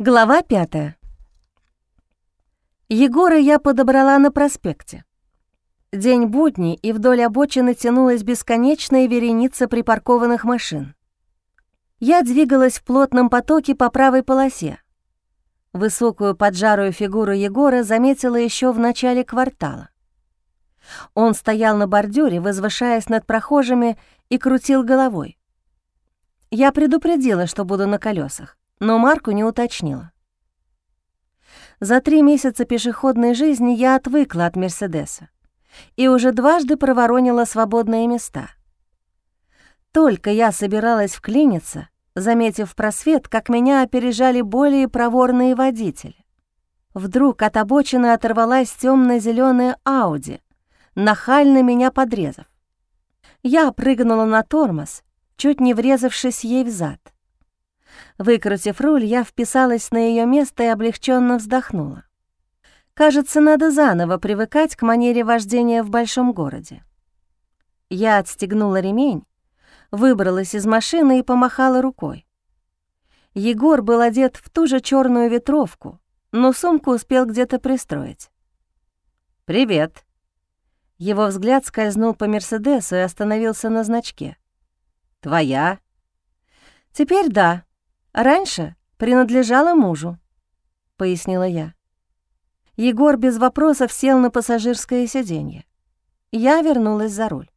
Глава пятая. Егора я подобрала на проспекте. День будний, и вдоль обочины тянулась бесконечная вереница припаркованных машин. Я двигалась в плотном потоке по правой полосе. Высокую поджарую фигуру Егора заметила еще в начале квартала. Он стоял на бордюре, возвышаясь над прохожими, и крутил головой. Я предупредила, что буду на колесах, но Марку не уточнила. За три месяца пешеходной жизни я отвыкла от Мерседеса и уже дважды проворонила свободные места. Только я собиралась вклиниться, заметив просвет, как меня опережали более проворные водители. Вдруг от обочины оторвалась темно зеленая Ауди, нахально меня подрезав. Я прыгнула на тормоз, чуть не врезавшись ей в зад. Выкрутив руль, я вписалась на ее место и облегченно вздохнула. Кажется, надо заново привыкать к манере вождения в большом городе. Я отстегнула ремень, выбралась из машины и помахала рукой. Егор был одет в ту же черную ветровку, но сумку успел где-то пристроить. «Привет». Его взгляд скользнул по «Мерседесу» и остановился на значке. «Твоя?» «Теперь да. Раньше принадлежала мужу», — пояснила я. Егор без вопросов сел на пассажирское сиденье. Я вернулась за руль.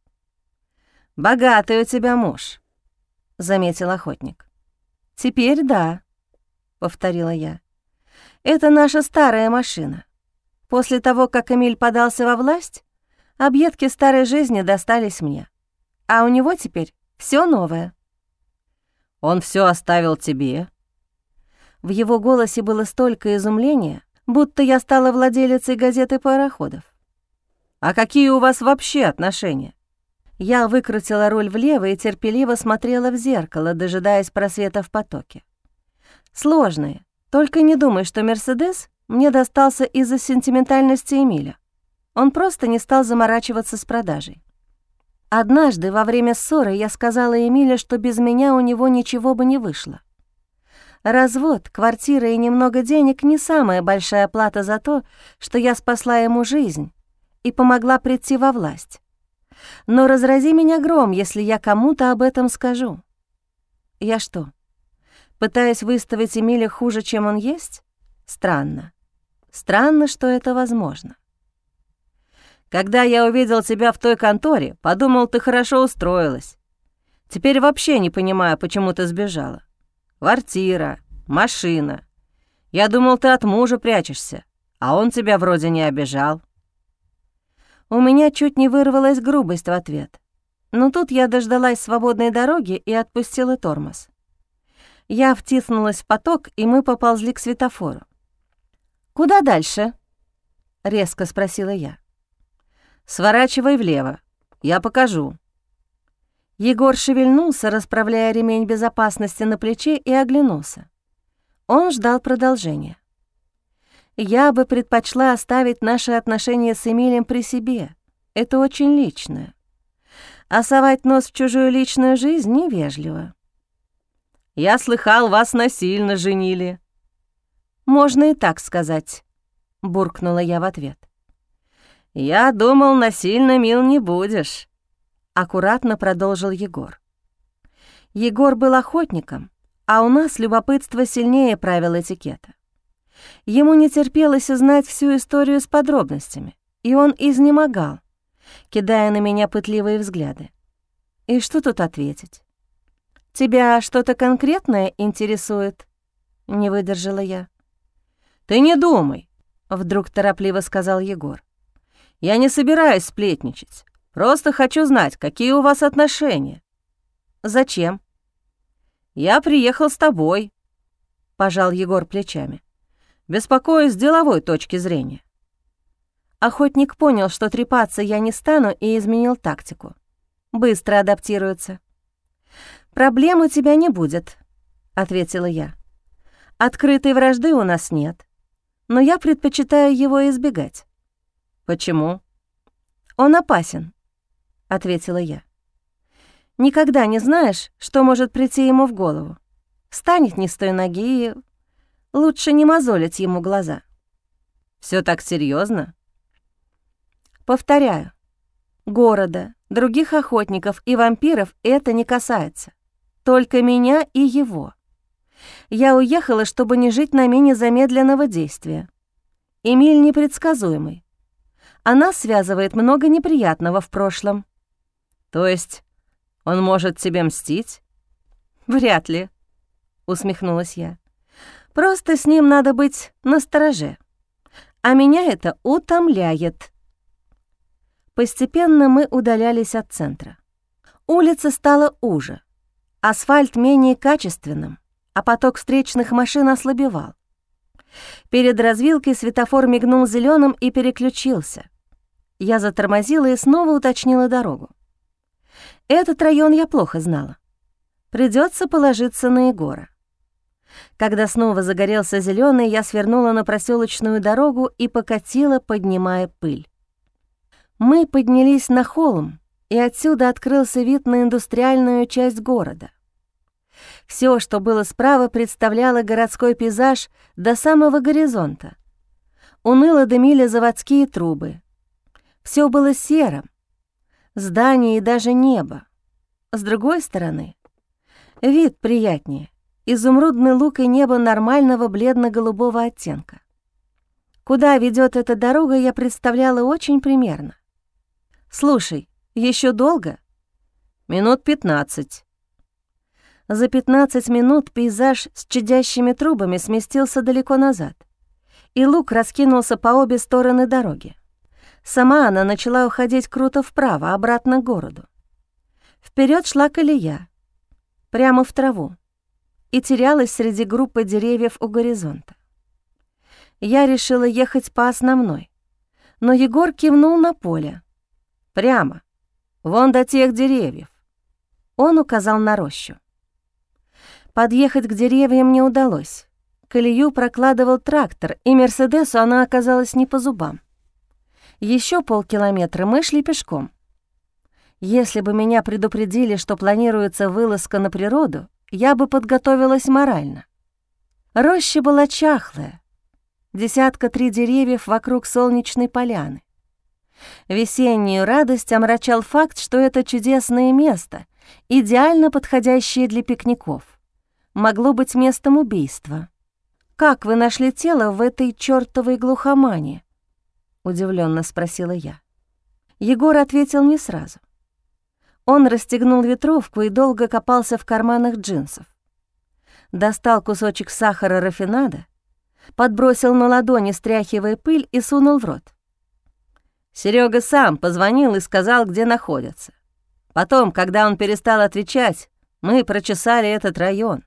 «Богатый у тебя муж», — заметил охотник. «Теперь да», — повторила я. «Это наша старая машина. После того, как Эмиль подался во власть, объедки старой жизни достались мне. А у него теперь все новое». «Он все оставил тебе?» В его голосе было столько изумления, будто я стала владелицей газеты пароходов. «А какие у вас вообще отношения?» Я выкрутила руль влево и терпеливо смотрела в зеркало, дожидаясь просвета в потоке. Сложные. Только не думай, что «Мерседес» мне достался из-за сентиментальности Эмиля. Он просто не стал заморачиваться с продажей. Однажды во время ссоры я сказала Эмиле, что без меня у него ничего бы не вышло. Развод, квартира и немного денег — не самая большая плата за то, что я спасла ему жизнь и помогла прийти во власть. Но разрази меня гром, если я кому-то об этом скажу. Я что, пытаюсь выставить Эмиля хуже, чем он есть? Странно. Странно, что это возможно. Когда я увидел тебя в той конторе, подумал, ты хорошо устроилась. Теперь вообще не понимаю, почему ты сбежала. Квартира, машина. Я думал, ты от мужа прячешься, а он тебя вроде не обижал. У меня чуть не вырвалась грубость в ответ. Но тут я дождалась свободной дороги и отпустила тормоз. Я втиснулась в поток, и мы поползли к светофору. «Куда дальше?» — резко спросила я. Сворачивай влево. Я покажу». Егор шевельнулся, расправляя ремень безопасности на плече, и оглянулся. Он ждал продолжения. «Я бы предпочла оставить наши отношения с Эмилием при себе. Это очень личное. А совать нос в чужую личную жизнь невежливо». «Я слыхал, вас насильно женили». «Можно и так сказать», — буркнула я в ответ. «Я думал, насильно мил не будешь», — аккуратно продолжил Егор. Егор был охотником, а у нас любопытство сильнее правил этикета. Ему не терпелось узнать всю историю с подробностями, и он изнемогал, кидая на меня пытливые взгляды. И что тут ответить? «Тебя что-то конкретное интересует?» — не выдержала я. «Ты не думай», — вдруг торопливо сказал Егор. Я не собираюсь сплетничать. Просто хочу знать, какие у вас отношения». «Зачем?» «Я приехал с тобой», — пожал Егор плечами. «Беспокоюсь с деловой точки зрения». Охотник понял, что трепаться я не стану, и изменил тактику. Быстро адаптируется. «Проблем у тебя не будет», — ответила я. «Открытой вражды у нас нет, но я предпочитаю его избегать. «Почему?» «Он опасен», — ответила я. «Никогда не знаешь, что может прийти ему в голову. Встанет не с той ноги и...» Лучше не мозолить ему глаза. Все так серьезно? Повторяю, города, других охотников и вампиров это не касается. Только меня и его. Я уехала, чтобы не жить на мине замедленного действия. Эмиль непредсказуемый. Она связывает много неприятного в прошлом. То есть он может тебе мстить? Вряд ли, усмехнулась я. Просто с ним надо быть настороже. А меня это утомляет. Постепенно мы удалялись от центра. Улица стала уже, асфальт менее качественным, а поток встречных машин ослабевал. Перед развилкой светофор мигнул зеленым и переключился. Я затормозила и снова уточнила дорогу. Этот район я плохо знала. Придется положиться на Егора. Когда снова загорелся зеленый, я свернула на проселочную дорогу и покатила, поднимая пыль. Мы поднялись на холм, и отсюда открылся вид на индустриальную часть города. Все, что было справа, представляло городской пейзаж до самого горизонта. Уныло дымили заводские трубы. Все было серым. Здания и даже небо. С другой стороны, вид приятнее. Изумрудный лук и небо нормального бледно-голубого оттенка. Куда ведет эта дорога, я представляла очень примерно. «Слушай, еще долго?» «Минут пятнадцать». За 15 минут пейзаж с чадящими трубами сместился далеко назад, и лук раскинулся по обе стороны дороги. Сама она начала уходить круто вправо, обратно к городу. Вперед шла колея, прямо в траву, и терялась среди группы деревьев у горизонта. Я решила ехать по основной, но Егор кивнул на поле. «Прямо, вон до тех деревьев». Он указал на рощу. Подъехать к деревьям не удалось. Колею прокладывал трактор, и Мерседесу она оказалась не по зубам. Еще полкилометра мы шли пешком. Если бы меня предупредили, что планируется вылазка на природу, я бы подготовилась морально. Роща была чахлая, десятка три деревьев вокруг солнечной поляны. Весеннюю радость омрачал факт, что это чудесное место, идеально подходящее для пикников могло быть местом убийства. «Как вы нашли тело в этой чёртовой глухомане?» — удивлённо спросила я. Егор ответил не сразу. Он расстегнул ветровку и долго копался в карманах джинсов. Достал кусочек сахара рафинада, подбросил на ладони, стряхивая пыль, и сунул в рот. Серега сам позвонил и сказал, где находятся. Потом, когда он перестал отвечать, мы прочесали этот район.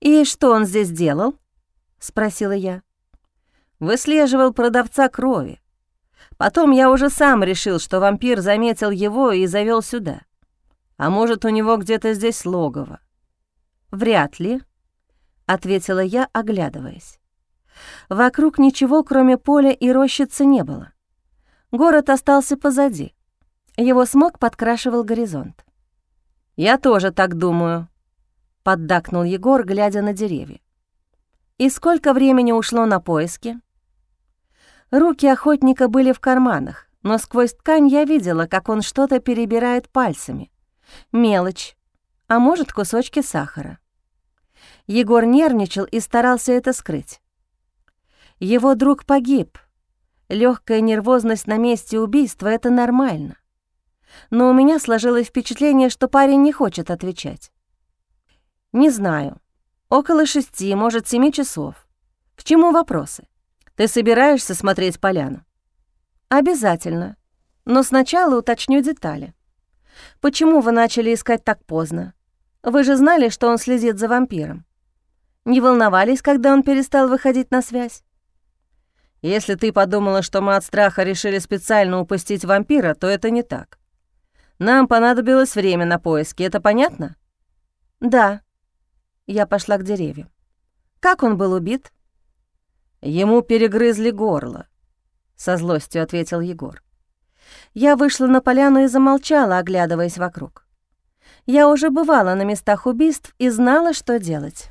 «И что он здесь делал?» — спросила я. «Выслеживал продавца крови. Потом я уже сам решил, что вампир заметил его и завел сюда. А может, у него где-то здесь логово?» «Вряд ли», — ответила я, оглядываясь. Вокруг ничего, кроме поля и рощицы, не было. Город остался позади. Его смог подкрашивал горизонт. «Я тоже так думаю», поддакнул Егор, глядя на деревья. «И сколько времени ушло на поиски?» Руки охотника были в карманах, но сквозь ткань я видела, как он что-то перебирает пальцами. Мелочь, а может, кусочки сахара. Егор нервничал и старался это скрыть. Его друг погиб. Легкая нервозность на месте убийства — это нормально. Но у меня сложилось впечатление, что парень не хочет отвечать. «Не знаю. Около шести, может, семи часов. К чему вопросы? Ты собираешься смотреть поляну?» «Обязательно. Но сначала уточню детали. Почему вы начали искать так поздно? Вы же знали, что он следит за вампиром. Не волновались, когда он перестал выходить на связь?» «Если ты подумала, что мы от страха решили специально упустить вампира, то это не так. Нам понадобилось время на поиски, это понятно?» «Да», я пошла к деревьям. Как он был убит? Ему перегрызли горло, со злостью ответил Егор. Я вышла на поляну и замолчала, оглядываясь вокруг. Я уже бывала на местах убийств и знала, что делать.